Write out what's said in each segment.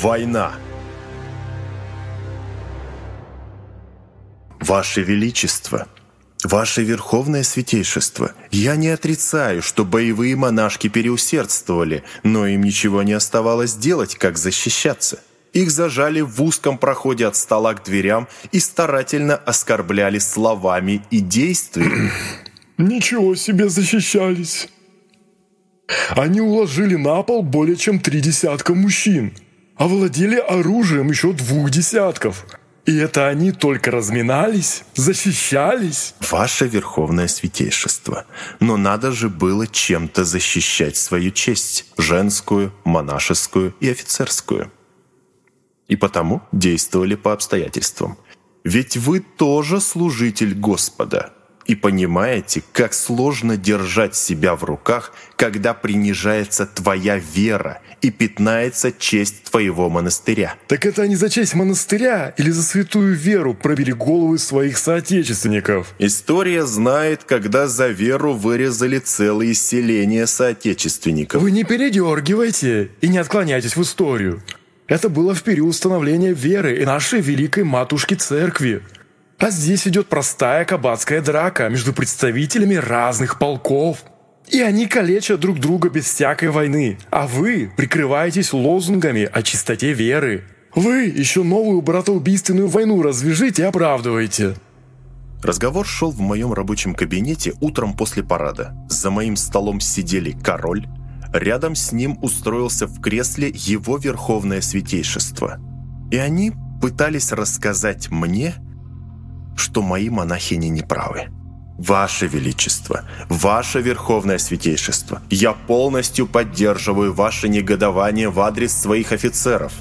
Война. Ваше Величество, Ваше Верховное Святейшество, я не отрицаю, что боевые монашки переусердствовали, но им ничего не оставалось делать, как защищаться. Их зажали в узком проходе от стола к дверям и старательно оскорбляли словами и действиями. Ничего себе защищались. Они уложили на пол более чем три десятка мужчин, овладели оружием еще двух десятков. И это они только разминались, защищались. Ваше Верховное Святейшество, но надо же было чем-то защищать свою честь, женскую, монашескую и офицерскую. И потому действовали по обстоятельствам. Ведь вы тоже служитель Господа – и понимаете, как сложно держать себя в руках, когда принижается твоя вера и пятнается честь твоего монастыря. Так это они за честь монастыря или за святую веру пробили головы своих соотечественников? История знает, когда за веру вырезали целые селения соотечественников. Вы не передергивайте и не отклоняйтесь в историю. Это было в период становления веры и нашей великой матушки церкви. А здесь идет простая кабацкая драка между представителями разных полков. И они калечат друг друга без всякой войны, а вы прикрываетесь лозунгами о чистоте веры. Вы еще новую братоубийственную войну развяжите и оправдываете. Разговор шел в моем рабочем кабинете утром после парада. За моим столом сидели король, рядом с ним устроился в кресле его верховное святейшество. И они пытались рассказать мне, что мои монахини неправы. Ваше Величество, Ваше Верховное Святейшество, я полностью поддерживаю ваше негодование в адрес своих офицеров.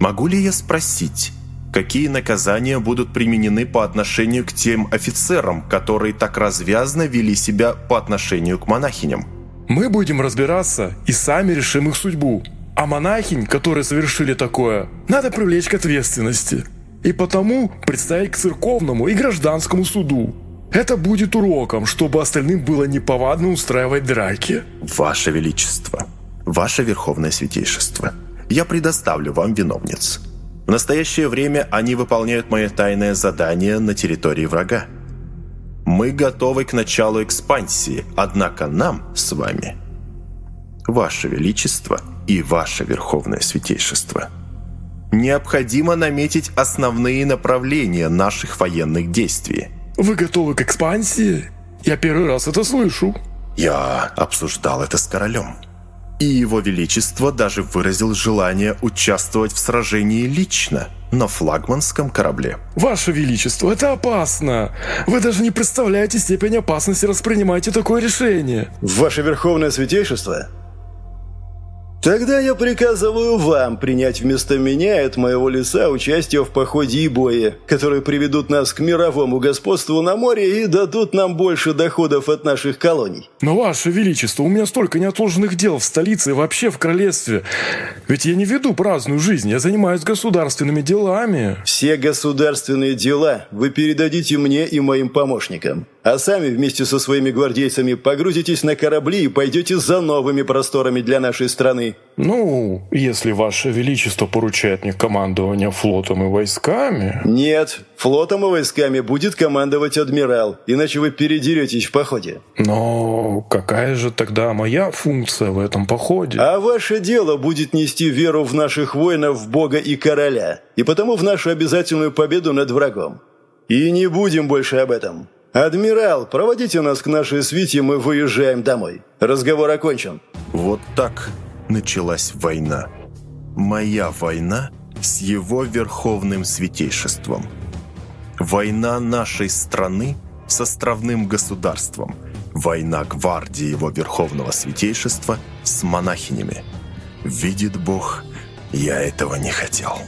Могу ли я спросить, какие наказания будут применены по отношению к тем офицерам, которые так развязно вели себя по отношению к монахиням? Мы будем разбираться и сами решим их судьбу. А монахинь, которые совершили такое, надо привлечь к ответственности и потому представить к церковному и гражданскому суду. Это будет уроком, чтобы остальным было неповадно устраивать драки. Ваше Величество, Ваше Верховное Святейшество, я предоставлю вам виновниц. В настоящее время они выполняют мое тайное задание на территории врага. Мы готовы к началу экспансии, однако нам с вами, Ваше Величество и Ваше Верховное Святейшество – Необходимо наметить основные направления наших военных действий. Вы готовы к экспансии? Я первый раз это слышу. Я обсуждал это с королем. И его величество даже выразил желание участвовать в сражении лично на флагманском корабле. Ваше Величество, это опасно. Вы даже не представляете степень опасности распринимаете такое решение. Ваше Верховное Святейшество, Тогда я приказываю вам принять вместо меня от моего лица участие в походе и бое, которые приведут нас к мировому господству на море и дадут нам больше доходов от наших колоний. Но, Ваше Величество, у меня столько неотложенных дел в столице и вообще в королевстве. Ведь я не веду праздную жизнь, я занимаюсь государственными делами. Все государственные дела вы передадите мне и моим помощникам а сами вместе со своими гвардейцами погрузитесь на корабли и пойдете за новыми просторами для нашей страны». «Ну, если Ваше Величество поручает мне командование флотом и войсками...» «Нет, флотом и войсками будет командовать адмирал, иначе вы передеретесь в походе». «Но какая же тогда моя функция в этом походе?» «А ваше дело будет нести веру в наших воинов, в Бога и короля, и потому в нашу обязательную победу над врагом. И не будем больше об этом». «Адмирал, проводите нас к нашей свите, мы выезжаем домой. Разговор окончен». Вот так началась война. Моя война с его верховным святейшеством. Война нашей страны с островным государством. Война гвардии его верховного святейшества с монахинями. Видит Бог, я этого не хотел».